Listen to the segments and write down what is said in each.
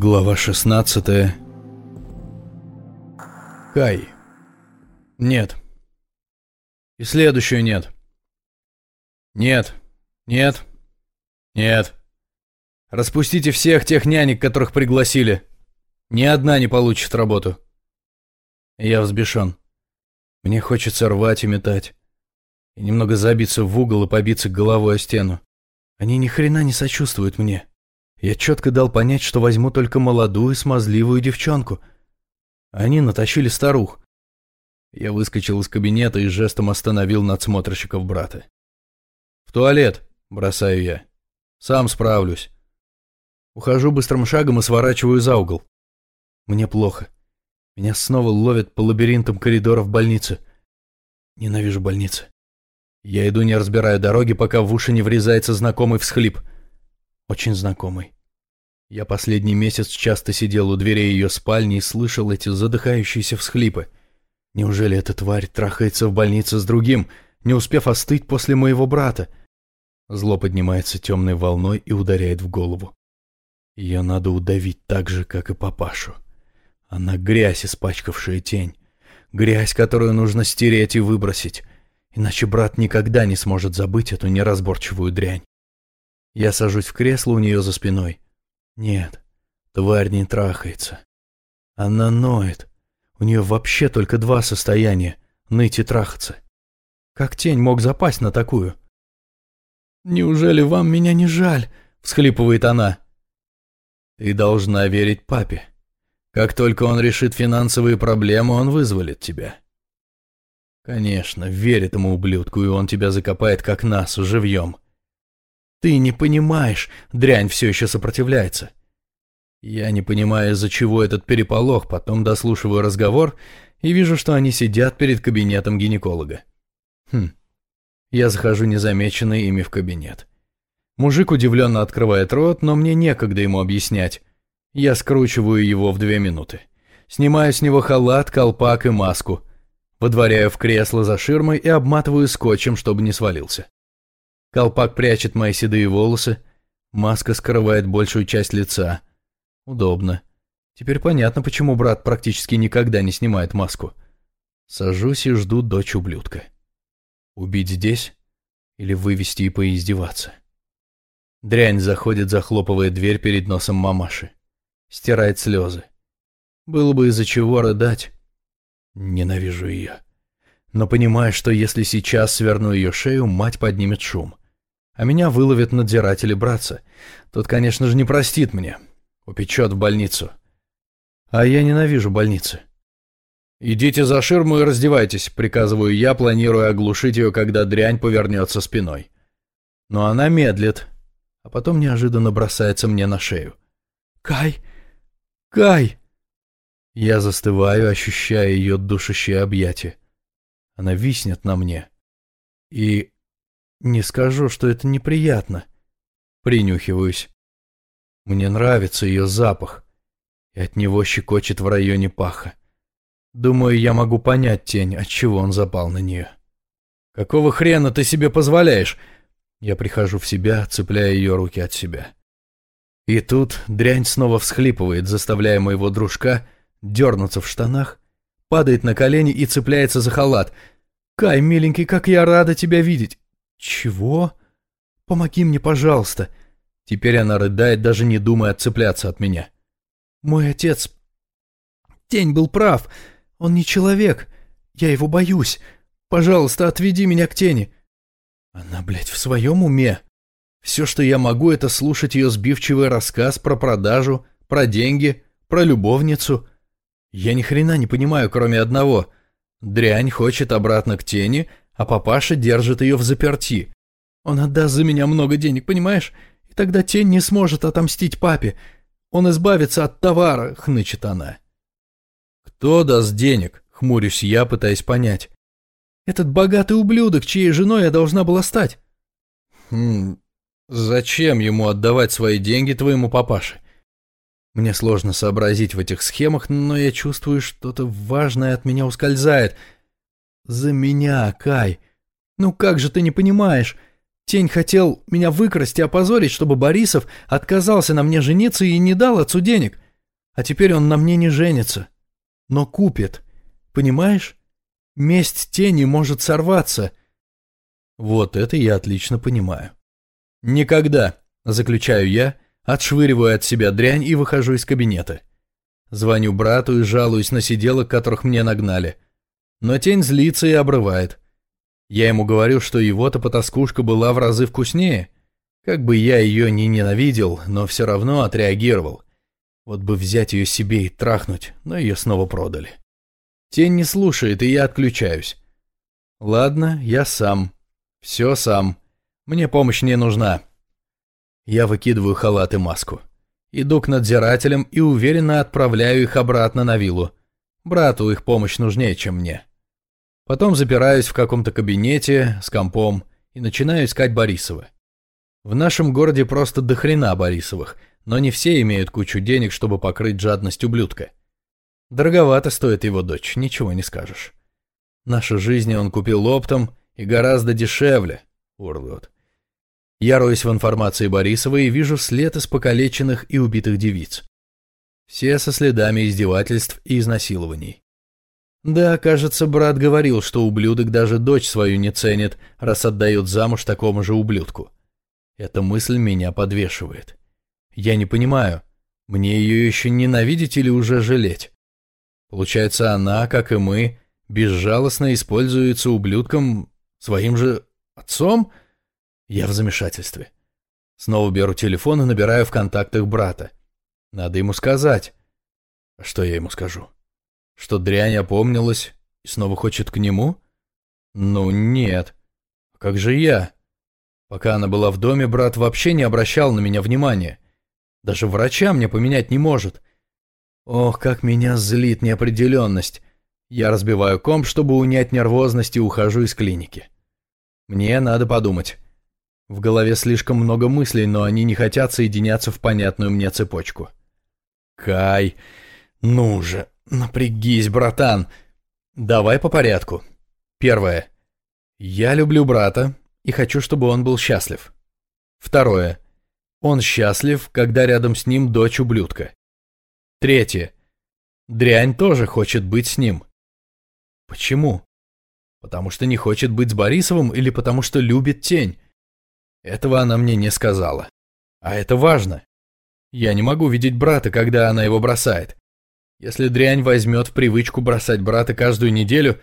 Глава 16 Кай. Нет. И следующую нет. Нет. Нет. Нет. Распустите всех тех нянек, которых пригласили. Ни одна не получит работу. Я взбешен. Мне хочется рвать и метать. И немного забиться в угол и побиться головой о стену. Они ни хрена не сочувствуют мне. Я четко дал понять, что возьму только молодую смазливую девчонку. Они натащили старух. Я выскочил из кабинета и жестом остановил надсмотрщиков брата. «В туалет!» — бросаю я. «Сам справлюсь». Ухожу быстрым шагом и сворачиваю за угол. Мне плохо. Меня снова ловят по лабиринтам коридоров больницы. Ненавижу больницы. Я иду, не разбирая дороги, пока в уши не врезается знакомый всхлип. Очень знакомый. Я последний месяц часто сидел у дверей ее спальни и слышал эти задыхающиеся всхлипы. Неужели эта тварь трахается в больнице с другим, не успев остыть после моего брата? Зло поднимается темной волной и ударяет в голову. Ее надо удавить так же, как и папашу. Она грязь, испачкавшая тень. Грязь, которую нужно стереть и выбросить. Иначе брат никогда не сможет забыть эту неразборчивую дрянь. Я сажусь в кресло у нее за спиной. Нет, тварь не трахается. Она ноет. У нее вообще только два состояния — ныть и трахаться. Как тень мог запасть на такую? «Неужели вам меня не жаль?» — всхлипывает она. «Ты должна верить папе. Как только он решит финансовые проблемы, он вызволит тебя». «Конечно, верь этому ублюдку, и он тебя закопает, как нас, живьем». «Ты не понимаешь, дрянь все еще сопротивляется». Я не понимаю, из-за чего этот переполох, потом дослушиваю разговор и вижу, что они сидят перед кабинетом гинеколога. Хм. Я захожу незамеченный ими в кабинет. Мужик удивленно открывает рот, но мне некогда ему объяснять. Я скручиваю его в две минуты. Снимаю с него халат, колпак и маску. Водворяю в кресло за ширмой и обматываю скотчем, чтобы не свалился. Колпак прячет мои седые волосы, маска скрывает большую часть лица. Удобно. Теперь понятно, почему брат практически никогда не снимает маску. Сажусь и жду дочь ублюдка. Убить здесь или вывести и поиздеваться? Дрянь заходит, захлопывая дверь перед носом мамаши. Стирает слезы. Было бы из-за чего рыдать. Ненавижу ее. Но понимаю, что если сейчас сверну ее шею, мать поднимет шум. А меня выловят надзиратели братца. Тот, конечно же, не простит мне. Упечет в больницу. А я ненавижу больницы. «Идите за ширму и раздевайтесь», — приказываю я, планируя оглушить ее, когда дрянь повернется спиной. Но она медлит, а потом неожиданно бросается мне на шею. «Кай! Кай!» Я застываю, ощущая ее душащее объятие. Она виснет на мне. И не скажу, что это неприятно. Принюхиваюсь. Мне нравится ее запах, и от него щекочет в районе паха. Думаю, я могу понять тень, от чего он запал на нее. «Какого хрена ты себе позволяешь?» Я прихожу в себя, цепляя ее руки от себя. И тут дрянь снова всхлипывает, заставляя моего дружка дернуться в штанах, падает на колени и цепляется за халат. «Кай, миленький, как я рада тебя видеть!» «Чего? Помоги мне, пожалуйста!» Теперь она рыдает, даже не думая отцепляться от меня. «Мой отец... Тень был прав. Он не человек. Я его боюсь. Пожалуйста, отведи меня к тени». Она, блядь, в своем уме? Все, что я могу, это слушать ее сбивчивый рассказ про продажу, про деньги, про любовницу. Я ни хрена не понимаю, кроме одного. Дрянь хочет обратно к тени, а папаша держит ее в заперти. Он отдаст за меня много денег, понимаешь? И тогда тень не сможет отомстить папе. Он избавится от товара, хнычет она. Кто даст денег? Хмурюсь я, пытаясь понять. Этот богатый ублюдок, чьей женой я должна была стать. Хм, зачем ему отдавать свои деньги твоему папаше? Мне сложно сообразить в этих схемах, но я чувствую, что-то важное от меня ускользает. За меня, Кай. Ну как же ты не понимаешь? Тень хотел меня выкрасть и опозорить, чтобы Борисов отказался на мне жениться и не дал отцу денег. А теперь он на мне не женится, но купит. Понимаешь? Месть тени может сорваться. Вот это я отлично понимаю. Никогда, заключаю я, отшвыриваю от себя дрянь и выхожу из кабинета. Звоню брату и жалуюсь на сиделок, которых мне нагнали. Но тень злится и обрывает. Я ему говорю, что его-то потаскушка была в разы вкуснее. Как бы я ее не ненавидел, но все равно отреагировал. Вот бы взять ее себе и трахнуть, но ее снова продали. Тень не слушает, и я отключаюсь. Ладно, я сам. Все сам. Мне помощь не нужна. Я выкидываю халат и маску. Иду к надзирателям и уверенно отправляю их обратно на виллу. Брату их помощь нужнее, чем мне. Потом запираюсь в каком-то кабинете с компом и начинаю искать Борисова. В нашем городе просто дохрена Борисовых, но не все имеют кучу денег, чтобы покрыть жадность ублюдка. Дороговато стоит его дочь, ничего не скажешь. Наши жизни он купил оптом и гораздо дешевле, урод. Я роюсь в информации Борисова и вижу след из покалеченных и убитых девиц. Все со следами издевательств и изнасилований. Да, кажется, брат говорил, что ублюдок даже дочь свою не ценит, раз отдает замуж такому же ублюдку. Эта мысль меня подвешивает. Я не понимаю, мне ее еще ненавидеть или уже жалеть? Получается, она, как и мы, безжалостно используется ублюдком своим же отцом? Я в замешательстве. Снова беру телефон и набираю в контактах брата. Надо ему сказать. А что я ему скажу? Что дрянь опомнилась и снова хочет к нему? Ну нет. Как же я? Пока она была в доме, брат вообще не обращал на меня внимания. Даже врача мне поменять не может. Ох, как меня злит неопределенность. Я разбиваю комп, чтобы унять нервозность и ухожу из клиники. Мне надо подумать. В голове слишком много мыслей, но они не хотят соединяться в понятную мне цепочку. Кай, ну же, напрягись, братан. Давай по порядку. Первое. Я люблю брата и хочу, чтобы он был счастлив. Второе. Он счастлив, когда рядом с ним дочь ублюдка. Третье. Дрянь тоже хочет быть с ним. Почему? Потому что не хочет быть с Борисовым или потому что любит тень? Этого она мне не сказала. А это важно. Я не могу видеть брата, когда она его бросает. Если дрянь возьмет в привычку бросать брата каждую неделю,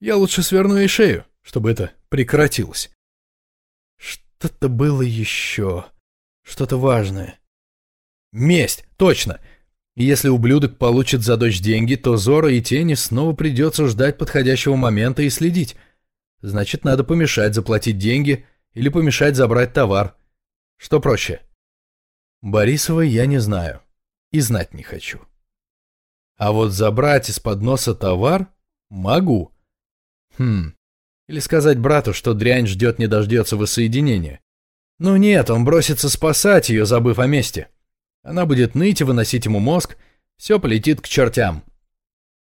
я лучше сверну ей шею, чтобы это прекратилось. Что-то было еще. Что-то важное. Месть, точно. Если ублюдок получит за дочь деньги, то Зора и Тени снова придется ждать подходящего момента и следить. Значит, надо помешать заплатить деньги или помешать забрать товар. Что проще? Борисова я не знаю и знать не хочу. А вот забрать из-под носа товар могу. Хм, или сказать брату, что дрянь ждет не дождется воссоединения. Ну нет, он бросится спасать ее, забыв о месте. Она будет ныть и выносить ему мозг, все полетит к чертям.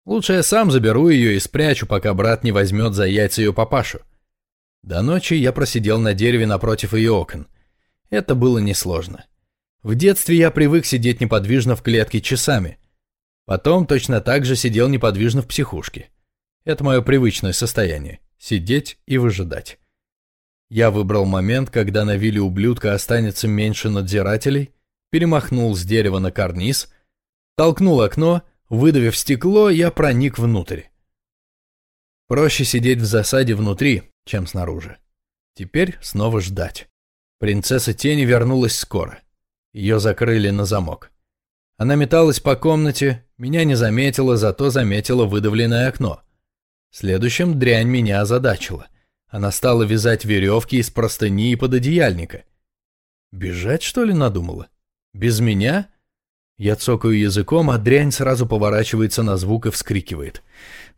Лучше я сам заберу ее и спрячу, пока брат не возьмет за яйца ее папашу. До ночи я просидел на дереве напротив ее окон. Это было несложно. В детстве я привык сидеть неподвижно в клетке часами. Потом точно так же сидел неподвижно в психушке. Это мое привычное состояние – сидеть и выжидать. Я выбрал момент, когда на вилле ублюдка останется меньше надзирателей – перемахнул с дерева на карниз, толкнул окно, выдавив стекло, я проник внутрь. Проще сидеть в засаде внутри, чем снаружи. Теперь снова ждать. Принцесса тени вернулась скоро. Ее закрыли на замок. Она металась по комнате, меня не заметила, зато заметила выдавленное окно. Следующим дрянь меня озадачила. Она стала вязать веревки из простыни и пододеяльника. Бежать, что ли, надумала? Без меня? Я цокаю языком, а дрянь сразу поворачивается на звук и вскрикивает.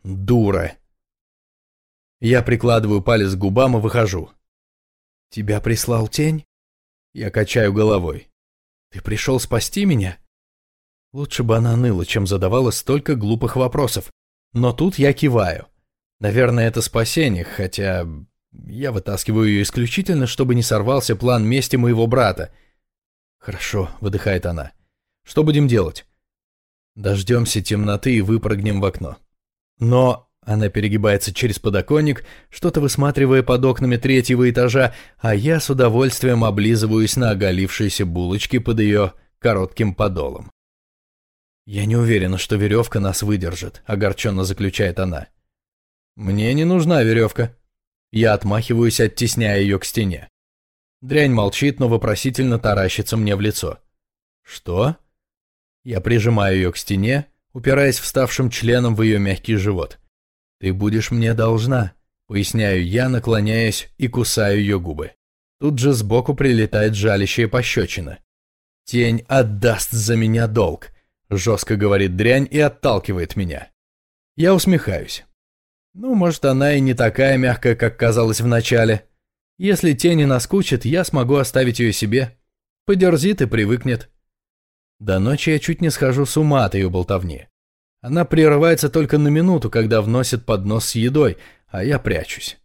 Дура. Я прикладываю палец к губам и выхожу. Тебя прислал тень? Я качаю головой. Ты пришел спасти меня? Лучше бы она ныла, чем задавала столько глупых вопросов. Но тут я киваю. Наверное, это спасение, хотя я вытаскиваю ее исключительно, чтобы не сорвался план мести моего брата — «Хорошо», — выдыхает она. «Что будем делать?» Дождемся темноты и выпрыгнем в окно. Но она перегибается через подоконник, что-то высматривая под окнами третьего этажа, а я с удовольствием облизываюсь на оголившиеся булочки под ее коротким подолом. «Я не уверена, что веревка нас выдержит», — огорченно заключает она. «Мне не нужна веревка». Я отмахиваюсь, оттесняя ее к стене. Дрянь молчит, но вопросительно таращится мне в лицо. «Что?» Я прижимаю ее к стене, упираясь вставшим членом в ее мягкий живот. «Ты будешь мне должна», — поясняю я, наклоняясь и кусаю ее губы. Тут же сбоку прилетает жалящая пощечина. «Тень отдаст за меня долг», — жестко говорит дрянь и отталкивает меня. Я усмехаюсь. Ну, может, она и не такая мягкая, как казалось вначале. Если тени наскучит, я смогу оставить ее себе. Подерзит и привыкнет. До ночи я чуть не схожу с ума от ее болтовни. Она прерывается только на минуту, когда вносит поднос с едой, а я прячусь.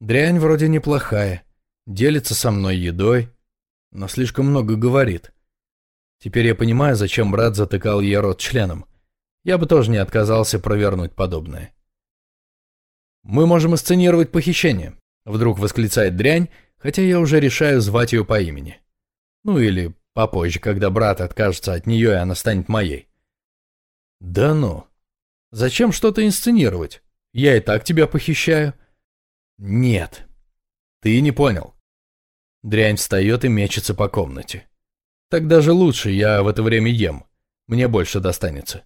Дрянь вроде неплохая, делится со мной едой, но слишком много говорит. Теперь я понимаю, зачем брат затыкал ей рот членом. Я бы тоже не отказался провернуть подобное. «Мы можем сценировать похищение», — вдруг восклицает дрянь, хотя я уже решаю звать ее по имени. Ну или попозже, когда брат откажется от нее, и она станет моей. Да ну. Зачем что-то инсценировать? Я и так тебя похищаю. Нет. Ты не понял. Дрянь встает и мечется по комнате. Так даже лучше, я в это время ем. Мне больше достанется.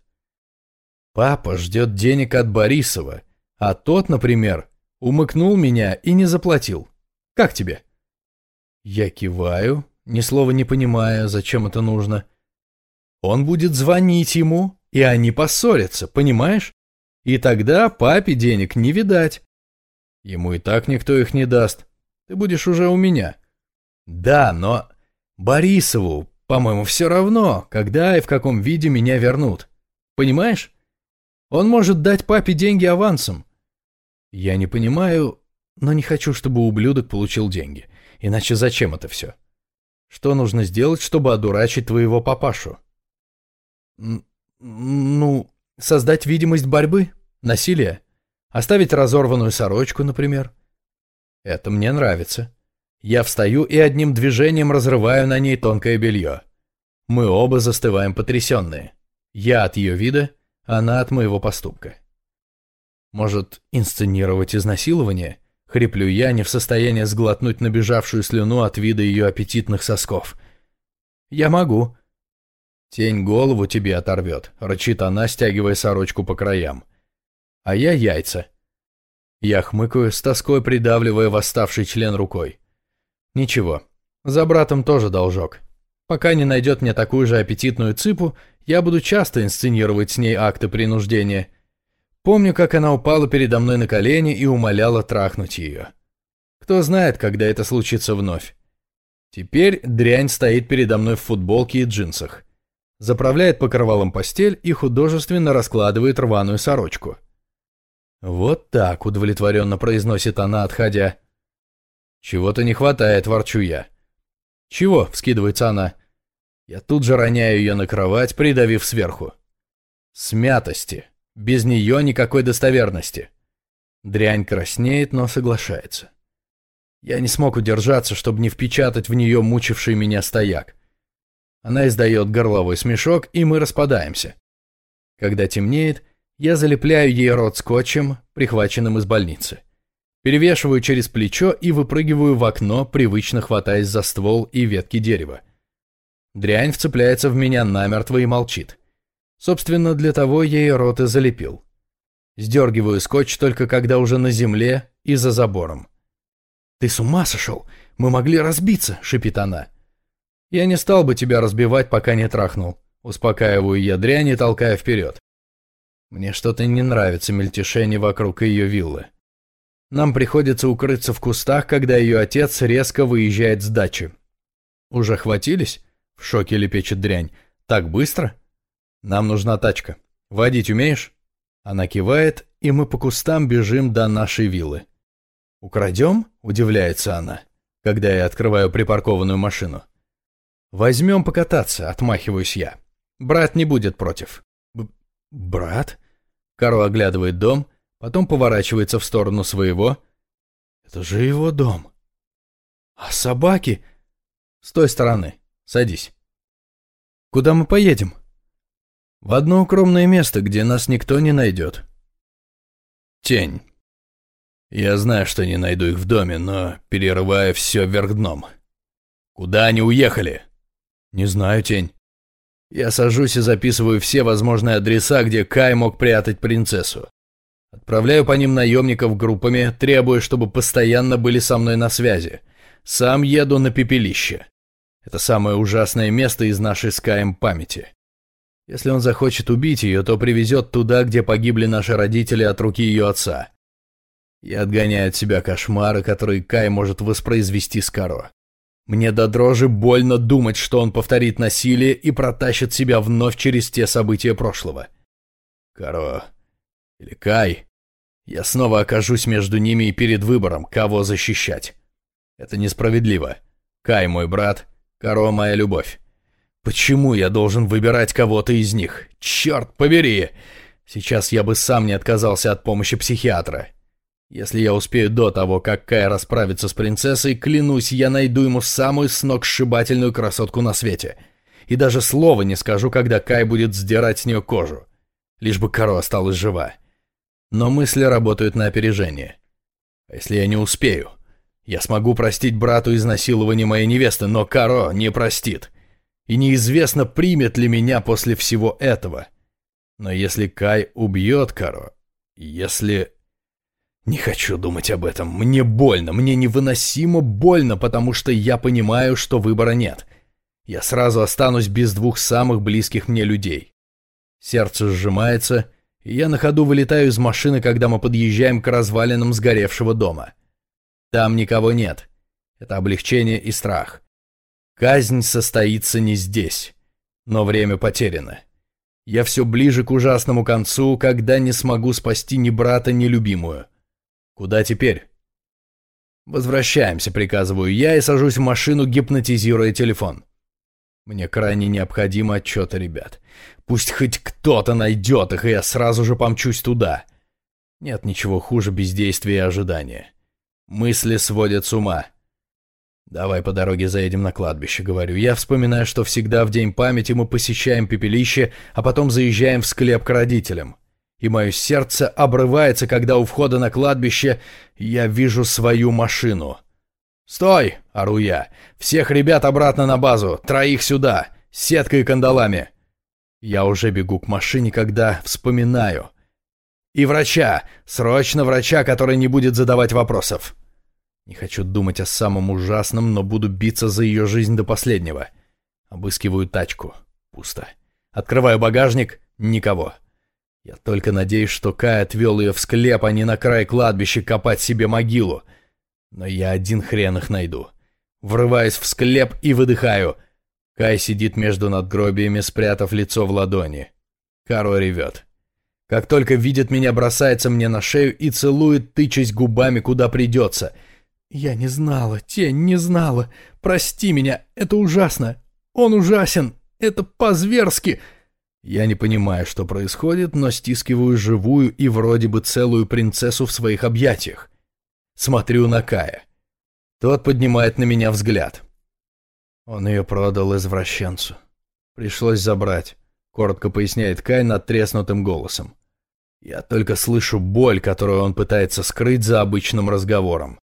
Папа ждет денег от Борисова, а тот, например, умыкнул меня и не заплатил. Как тебе? Я киваю, ни слова не понимая, зачем это нужно. Он будет звонить ему, и они поссорятся, понимаешь? И тогда папе денег не видать. Ему и так никто их не даст. Ты будешь уже у меня. Да, но Борисову, по-моему, все равно, когда и в каком виде меня вернут. Понимаешь? Он может дать папе деньги авансом. Я не понимаю, но не хочу, чтобы ублюдок получил деньги. Иначе зачем это все? Что нужно сделать, чтобы одурачить твоего папашу? Ну, создать видимость борьбы, насилия. Оставить разорванную сорочку, например. Это мне нравится. Я встаю и одним движением разрываю на ней тонкое белье. Мы оба застываем потрясенные. Я от ее вида, она от моего поступка. Может, инсценировать изнасилование? Хриплю я, не в состоянии сглотнуть набежавшую слюну от вида ее аппетитных сосков. Я могу, «Тень голову тебе оторвет», — рычит она, стягивая сорочку по краям. «А я яйца». Я хмыкаю, с тоской придавливая восставший член рукой. «Ничего, за братом тоже должок. Пока не найдет мне такую же аппетитную цыпу, я буду часто инсценировать с ней акты принуждения. Помню, как она упала передо мной на колени и умоляла трахнуть ее. Кто знает, когда это случится вновь. Теперь дрянь стоит передо мной в футболке и джинсах заправляет покрывалом постель и художественно раскладывает рваную сорочку. «Вот так», — удовлетворенно произносит она, отходя. «Чего-то не хватает», — ворчу я. «Чего?» — вскидывается она. Я тут же роняю ее на кровать, придавив сверху. «Смятости. Без нее никакой достоверности». Дрянь краснеет, но соглашается. Я не смог удержаться, чтобы не впечатать в нее мучивший меня стояк. Она издает горловой смешок, и мы распадаемся. Когда темнеет, я залепляю ей рот скотчем, прихваченным из больницы. Перевешиваю через плечо и выпрыгиваю в окно, привычно хватаясь за ствол и ветки дерева. Дрянь вцепляется в меня намертво и молчит. Собственно, для того ей рот и залепил. Сдергиваю скотч только когда уже на земле и за забором. «Ты с ума сошел? Мы могли разбиться!» — шипит она. Я не стал бы тебя разбивать, пока не трахнул. Успокаиваю я дрянь и толкая вперед. Мне что-то не нравится мельтешение вокруг ее виллы. Нам приходится укрыться в кустах, когда ее отец резко выезжает с дачи. «Уже хватились?» — в шоке лепечет дрянь. «Так быстро?» «Нам нужна тачка. Водить умеешь?» Она кивает, и мы по кустам бежим до нашей виллы. «Украдем?» — удивляется она, когда я открываю припаркованную машину. «Возьмем покататься», — отмахиваюсь я. «Брат не будет против». Б Брат? Каро оглядывает дом, потом поворачивается в сторону своего. Это же его дом. А собаки? С той стороны. Садись. Куда мы поедем? В одно укромное место, где нас никто не найдет. Тень. Я знаю, что не найду их в доме, но перерываю все вверх дном. Куда они уехали? Не знаю, Тень. Я сажусь и записываю все возможные адреса, где Кай мог прятать принцессу. Отправляю по ним наемников группами, требуя, чтобы постоянно были со мной на связи. Сам еду на пепелище. Это самое ужасное место из нашей с Каем памяти. Если он захочет убить ее, то привезет туда, где погибли наши родители от руки ее отца. Я отгоняю от себя кошмары, которые Кай может воспроизвести с Каро. Мне до дрожи больно думать, что он повторит насилие и протащит себя вновь через те события прошлого. Каро или Кай, я снова окажусь между ними и перед выбором, кого защищать. Это несправедливо. Кай мой брат, Каро моя любовь. Почему я должен выбирать кого-то из них? Черт побери! Сейчас я бы сам не отказался от помощи психиатра. Если я успею до того, как Кай расправится с принцессой, клянусь, я найду ему самую сногсшибательную красотку на свете. И даже слова не скажу, когда Кай будет сдирать с нее кожу. Лишь бы Каро осталась жива. Но мысли работают на опережение. А если я не успею? Я смогу простить брату изнасилование моей невесты, но Каро не простит и неизвестно, примет ли меня после всего этого. Но если Кай убьет Каро, если... Не хочу думать об этом. Мне больно, мне невыносимо больно, потому что я понимаю, что выбора нет. Я сразу останусь без двух самых близких мне людей. Сердце сжимается, я на ходу вылетаю из машины, когда мы подъезжаем к развалинам сгоревшего дома. Там никого нет. Это облегчение и страх. Казнь состоится не здесь, но время потеряно. Я все ближе к ужасному концу, когда не смогу спасти ни брата, ни любимую. Куда теперь? Возвращаемся, приказываю я и сажусь в машину, гипнотизируя телефон. Мне крайне необходимо отчеты ребят. Пусть хоть кто-то найдет их, и я сразу же помчусь туда. Нет ничего хуже бездействия и ожидания. Мысли сводят с ума. «Давай по дороге заедем на кладбище», — говорю. Я вспоминаю, что всегда в День памяти мы посещаем пепелище, а потом заезжаем в склеп к родителям. И мое сердце обрывается, когда у входа на кладбище я вижу свою машину. «Стой!» — ору я. «Всех ребят обратно на базу! Троих сюда! Сеткой и кандалами!» Я уже бегу к машине, когда вспоминаю. «И врача! Срочно врача, который не будет задавать вопросов!» Не хочу думать о самом ужасном, но буду биться за ее жизнь до последнего. Обыскиваю тачку. Пусто. Открываю багажник. Никого. Я только надеюсь, что Кай отвел ее в склеп, а не на край кладбища копать себе могилу. Но я один хрен их найду. Врываюсь в склеп и выдыхаю. Кай сидит между надгробиями, спрятав лицо в ладони. Каро ревет. Как только видит меня, бросается мне на шею и целует, тычась губами, куда придется — «Я не знала, тень не знала. Прости меня, это ужасно. Он ужасен. Это по-зверски». Я не понимаю, что происходит, но стискиваю живую и вроде бы целую принцессу в своих объятиях. Смотрю на Кая. Тот поднимает на меня взгляд. Он ее продал извращенцу. Пришлось забрать, коротко поясняет Кай надтреснутым голосом. Я только слышу боль, которую он пытается скрыть за обычным разговором.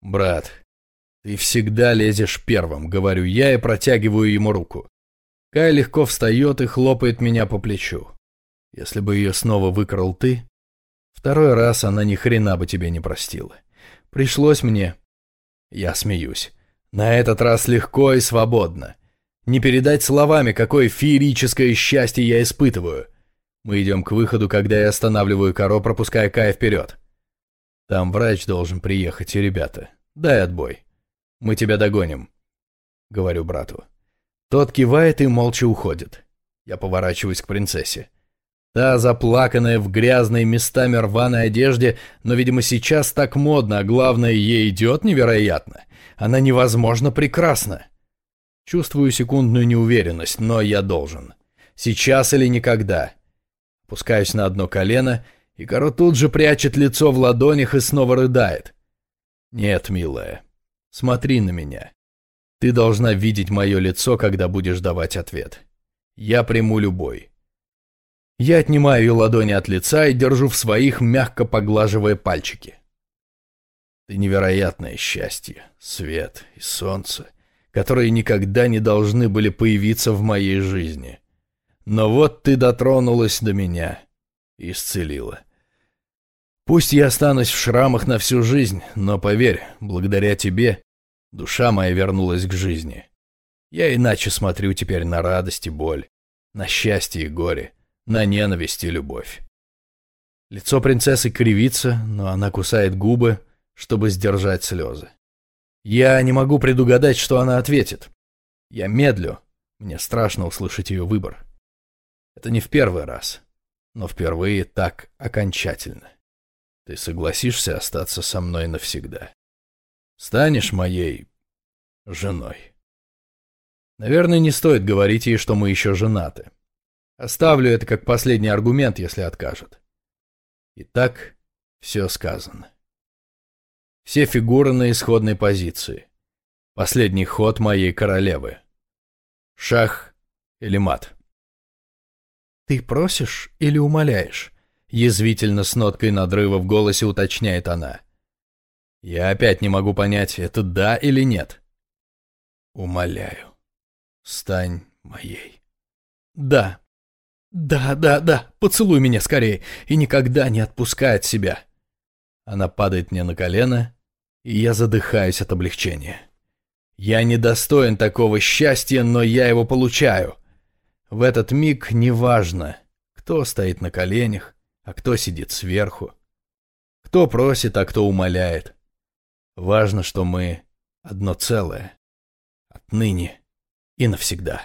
«Брат, ты всегда лезешь первым», — говорю я и протягиваю ему руку. Кай легко встает и хлопает меня по плечу. Если бы ее снова выкрал ты, второй раз она ни хрена бы тебе не простила. Пришлось мне. Я смеюсь. На этот раз легко и свободно. Не передать словами, какое феерическое счастье я испытываю. Мы идем к выходу, когда я останавливаю коро, пропуская Кая вперед. Там врач должен приехать, и ребята. Дай отбой. Мы тебя догоним. Говорю брату. Тот кивает и молча уходит. Я поворачиваюсь к принцессе. Та, заплаканная в грязной, местами рваной одежде, но, видимо, сейчас так модно, а главное, ей идет невероятно. Она невозможно прекрасна. Чувствую секундную неуверенность, но я должен. Сейчас или никогда. Опускаюсь на одно колено, и Каро тут же прячет лицо в ладонях и снова рыдает. «Нет, милая, смотри на меня. Ты должна видеть мое лицо, когда будешь давать ответ. Я приму любой». Я отнимаю ее ладони от лица и держу в своих, мягко поглаживая пальчики. Ты невероятное счастье, свет и солнце, которые никогда не должны были появиться в моей жизни. Но вот ты дотронулась до меня и исцелила. Пусть я останусь в шрамах на всю жизнь, но поверь, благодаря тебе душа моя вернулась к жизни. Я иначе смотрю теперь на радость и боль, на счастье и горе, на ненависть и любовь. Лицо принцессы кривится, но она кусает губы, чтобы сдержать слезы. Я не могу предугадать, что она ответит. Я медлю. Мне страшно услышать ее выбор. Это не в первый раз, но впервые так окончательно. Ты согласишься остаться со мной навсегда? Станешь моей женой? Наверное, не стоит говорить ей, что мы еще женаты. Оставлю это как последний аргумент, если откажет. Итак, все сказано. Все фигуры на исходной позиции. Последний ход моей королевы. Шах или мат? «Ты просишь или умоляешь?» Язвительно с ноткой надрыва в голосе уточняет она. Я опять не могу понять, это да или нет. Умоляю, стань моей. Да. Да, да, да, поцелуй меня скорее и никогда не отпускай от себя. Она падает мне на колено, и я задыхаюсь от облегчения. Я недостоин такого счастья, но я его получаю. В этот миг неважно, кто стоит на коленях, а кто сидит сверху. Кто просит, а кто умоляет. Важно, что мы одно целое. Отныне и навсегда.